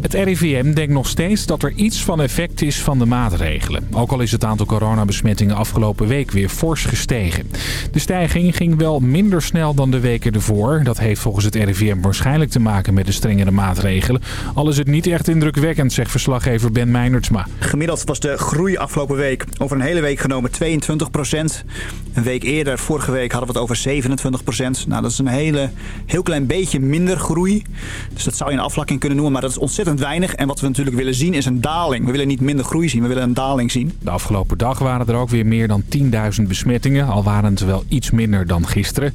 Het RIVM denkt nog steeds dat er iets van effect is van de maatregelen. Ook al is het aantal coronabesmettingen afgelopen week weer fors gestegen. De stijging ging wel minder snel dan de weken ervoor. Dat heeft volgens het RIVM waarschijnlijk te maken met de strengere maatregelen. Al is het niet echt indrukwekkend, zegt verslaggever Ben Meinertsma. Gemiddeld was de groei afgelopen week over een hele week genomen 22 procent. Een week eerder, vorige week, hadden we het over 27 procent. Nou, dat is een hele, heel klein beetje minder groei. Dus dat zou je een afvlakking kunnen noemen, maar dat is ontzettend weinig. En wat we natuurlijk willen zien is een daling. We willen niet minder groei zien, we willen een daling zien. De afgelopen dag waren er ook weer meer dan 10.000 besmettingen. Al waren het wel iets minder dan gisteren.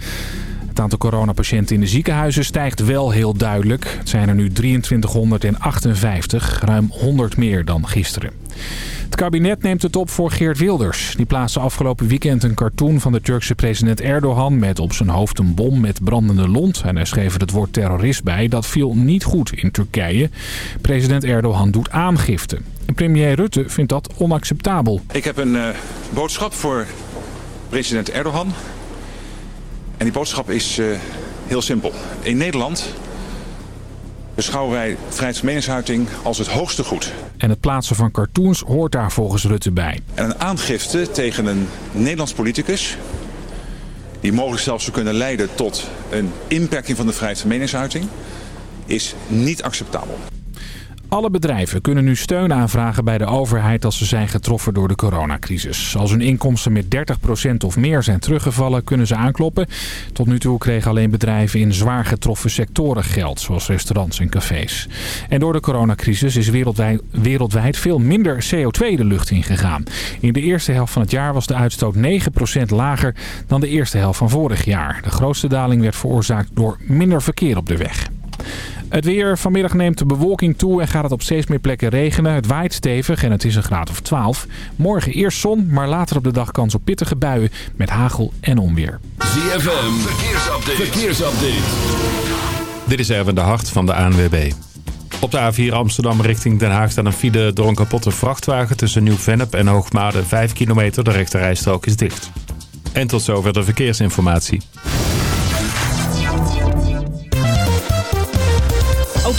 Het aantal coronapatiënten in de ziekenhuizen stijgt wel heel duidelijk. Het zijn er nu 2358, ruim 100 meer dan gisteren. Het kabinet neemt het op voor Geert Wilders. Die plaatste afgelopen weekend een cartoon van de Turkse president Erdogan... met op zijn hoofd een bom met brandende lont. En hij schreef er het woord terrorist bij. Dat viel niet goed in Turkije. President Erdogan doet aangifte. En premier Rutte vindt dat onacceptabel. Ik heb een uh, boodschap voor president Erdogan. En die boodschap is uh, heel simpel. In Nederland beschouwen wij vrijheid van meningsuiting als het hoogste goed. En het plaatsen van cartoons hoort daar volgens Rutte bij. En een aangifte tegen een Nederlands politicus... die mogelijk zelfs zou kunnen leiden tot een inperking van de vrijheid van meningsuiting... is niet acceptabel. Alle bedrijven kunnen nu steun aanvragen bij de overheid als ze zijn getroffen door de coronacrisis. Als hun inkomsten met 30% of meer zijn teruggevallen, kunnen ze aankloppen. Tot nu toe kregen alleen bedrijven in zwaar getroffen sectoren geld, zoals restaurants en cafés. En door de coronacrisis is wereldwijd, wereldwijd veel minder CO2 de lucht ingegaan. In de eerste helft van het jaar was de uitstoot 9% lager dan de eerste helft van vorig jaar. De grootste daling werd veroorzaakt door minder verkeer op de weg. Het weer. Vanmiddag neemt de bewolking toe en gaat het op steeds meer plekken regenen. Het waait stevig en het is een graad of 12. Morgen eerst zon, maar later op de dag kans op pittige buien met hagel en onweer. ZFM. Verkeersupdate. Verkeersupdate. Dit is Erwin de Hart van de ANWB. Op de A4 Amsterdam richting Den Haag staat een file door een kapotte vrachtwagen tussen Nieuw-Vennep en Hoogmade 5 kilometer. De rechterrijstrook is dicht. En tot zover de verkeersinformatie.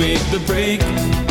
make the break.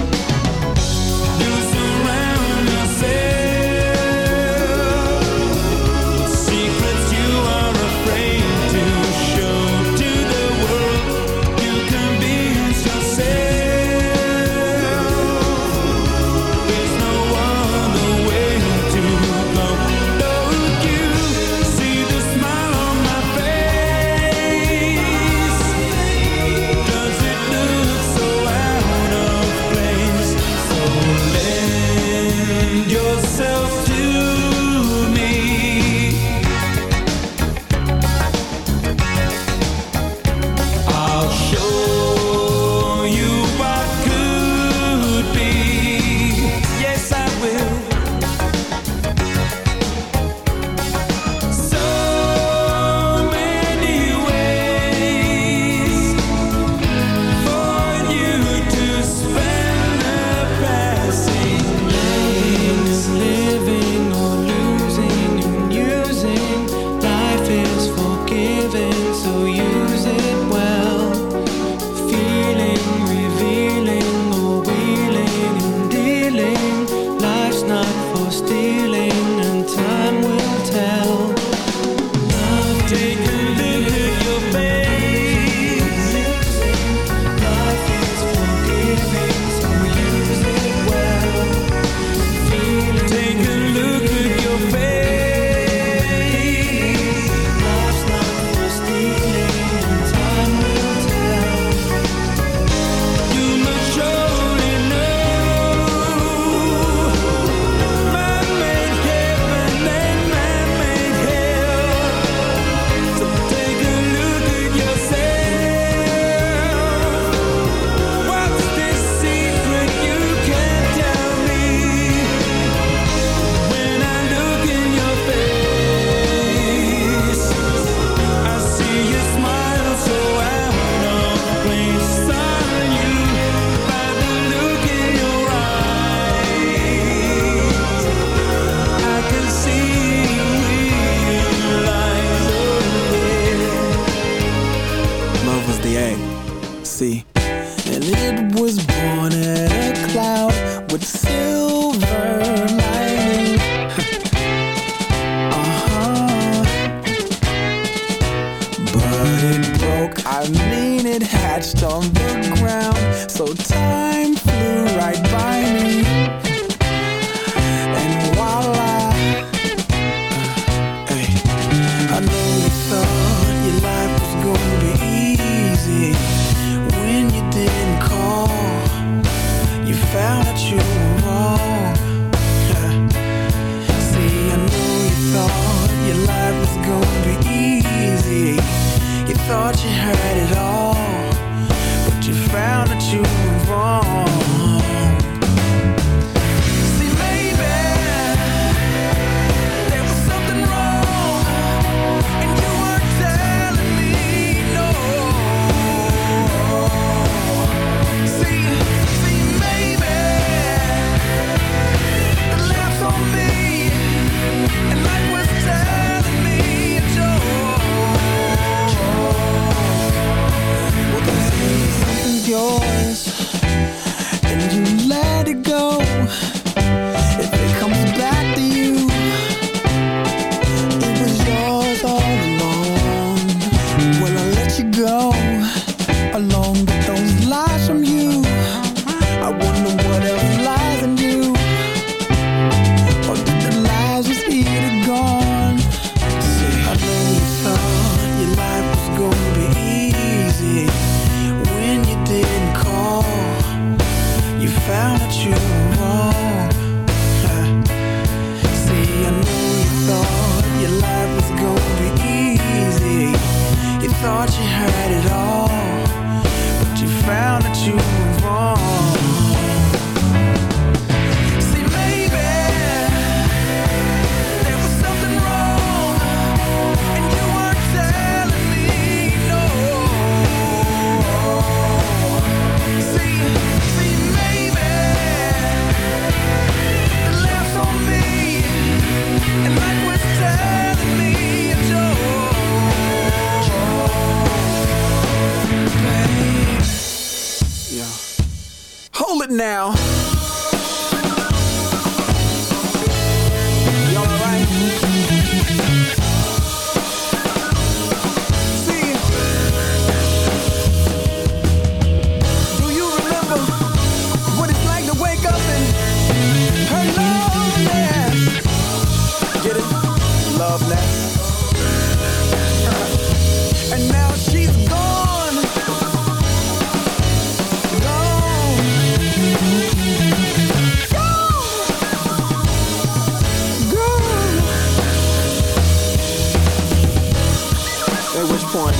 point,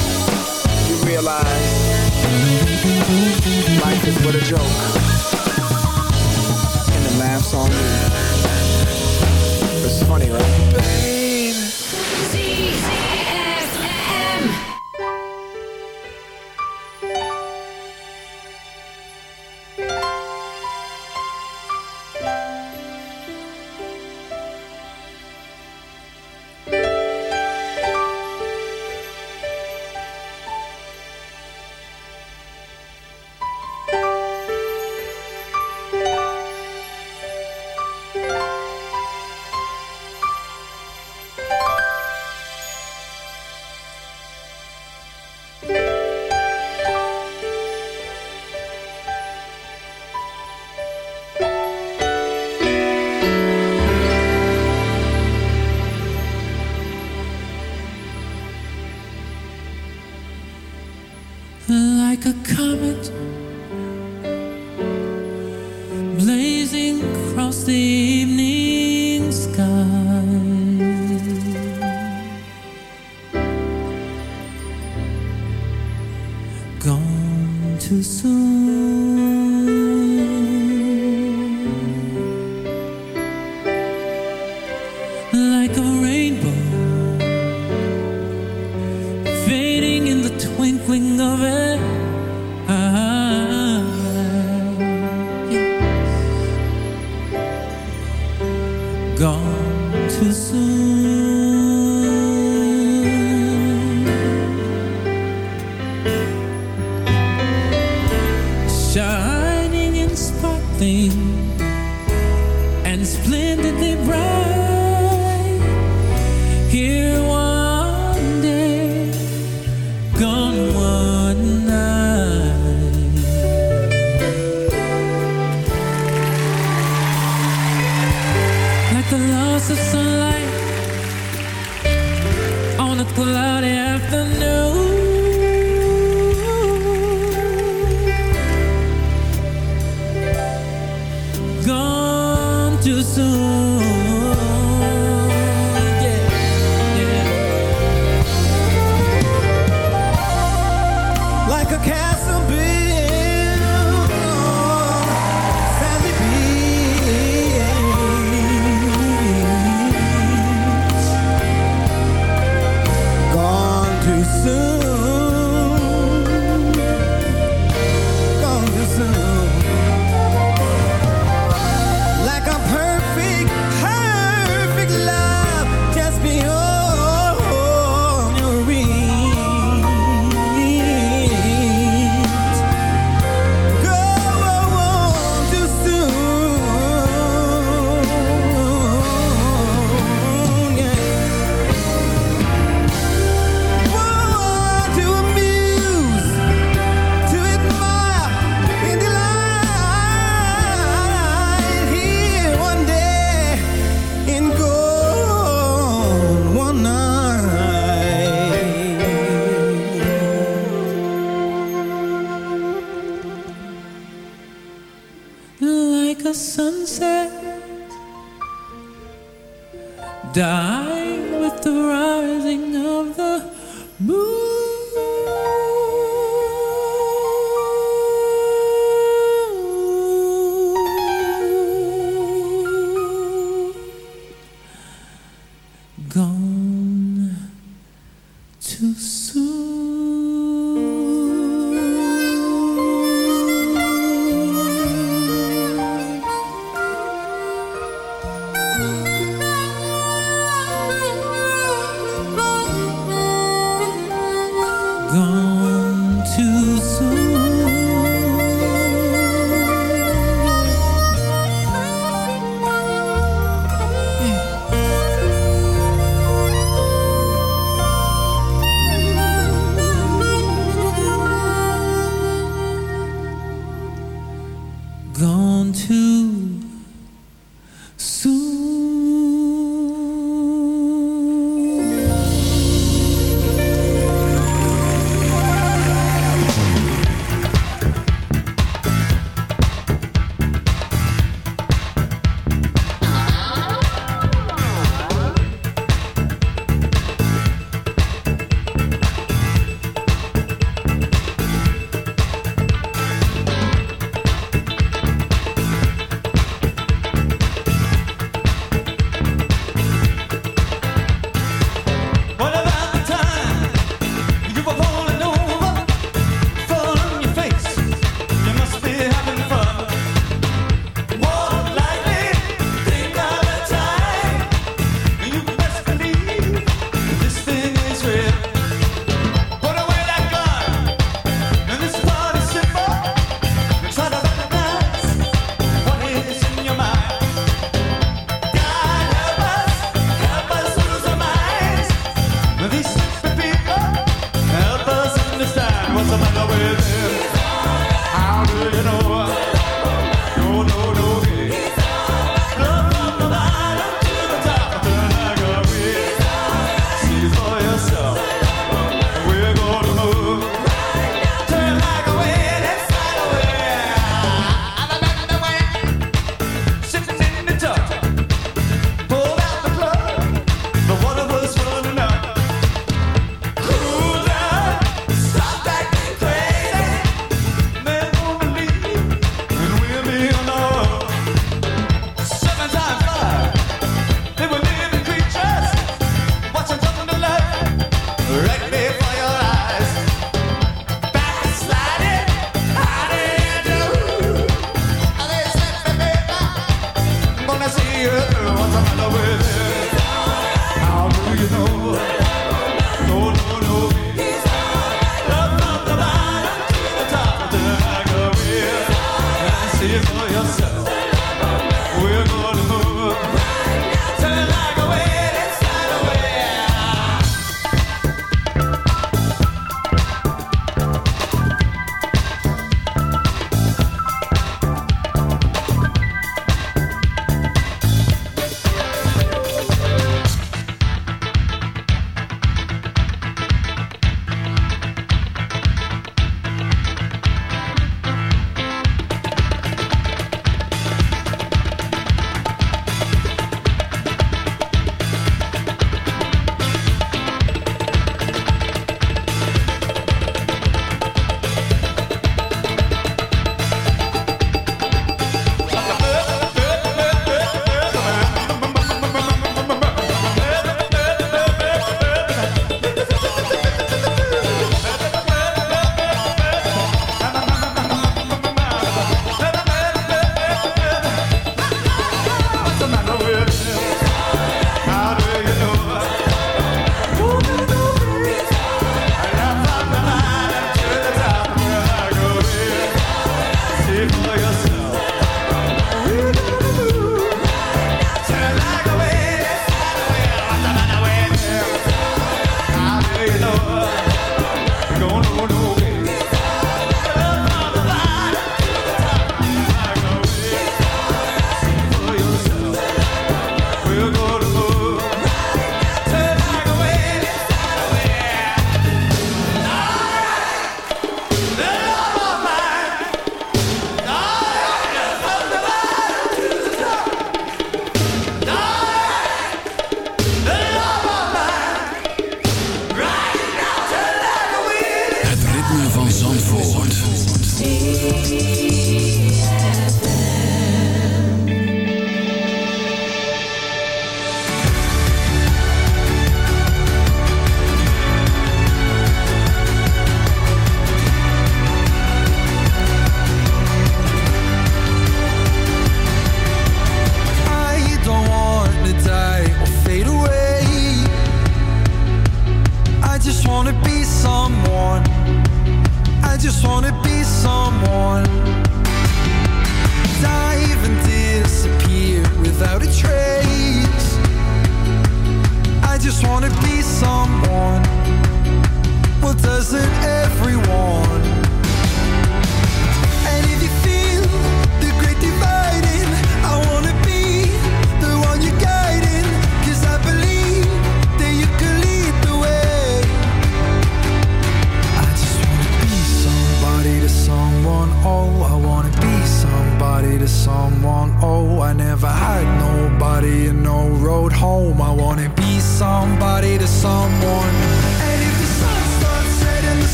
you realize life is but a joke. And the laughs on me. and splendidly bright. the rising of the moon.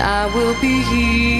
I will be here.